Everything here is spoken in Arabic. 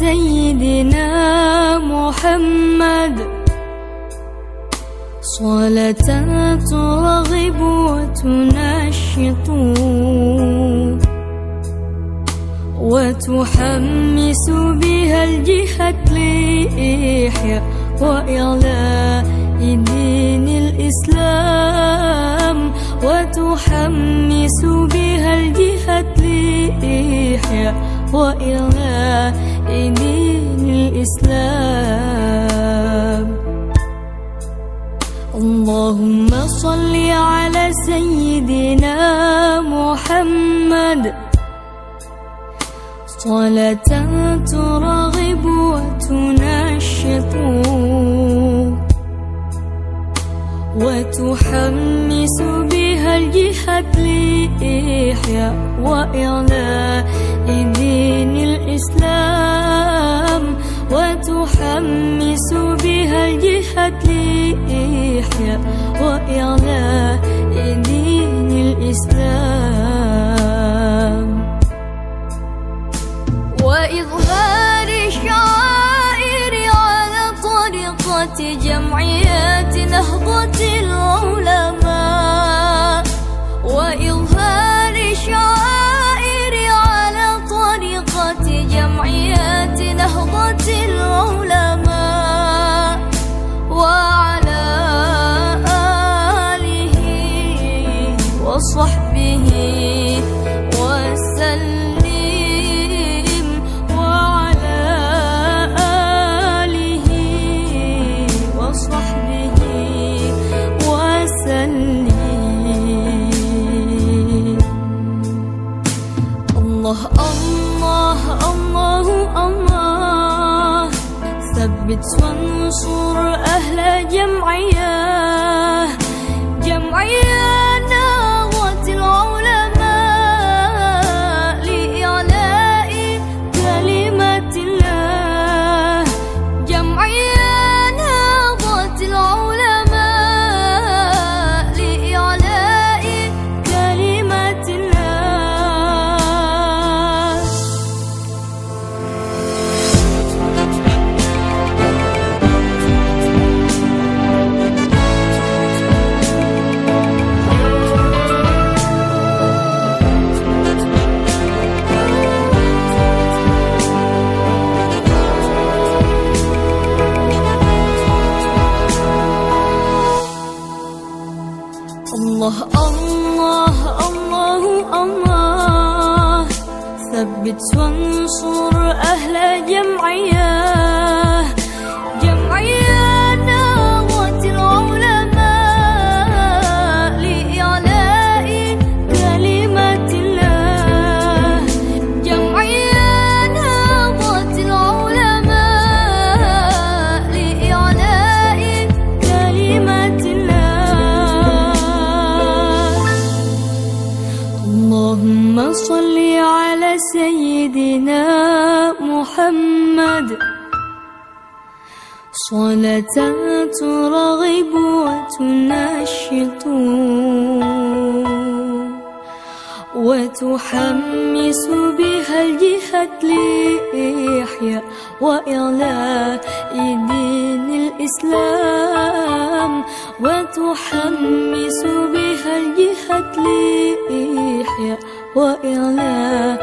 سيدنا محمد. صلاة ترغب وتنشط. وتحمس بها الجهة لإحياء وإعلاء دين الإسلام. وتحمس بها الجهة لإحياء وإعلاء دين الإسلام. اللهم صل على سيدنا محمد. صلاة ترغب لإحياء وإعلاء دين الإسلام وتحمس بها الجهة لإحياء وإعلاء دين الإسلام. وإظهار الشعائر على طريقة جمعيات نهضة العلماء وإظهار ثبت أهل جمعية جمعية الله الله الله. ثبت وانصر أهل جمعية سيدنا محمد. صلاة ترغب وتنشط. وتحمس بها الجهة لإحياء وإعلاء دين الإسلام. وتحمس بها الجهة لإحياء وإعلاء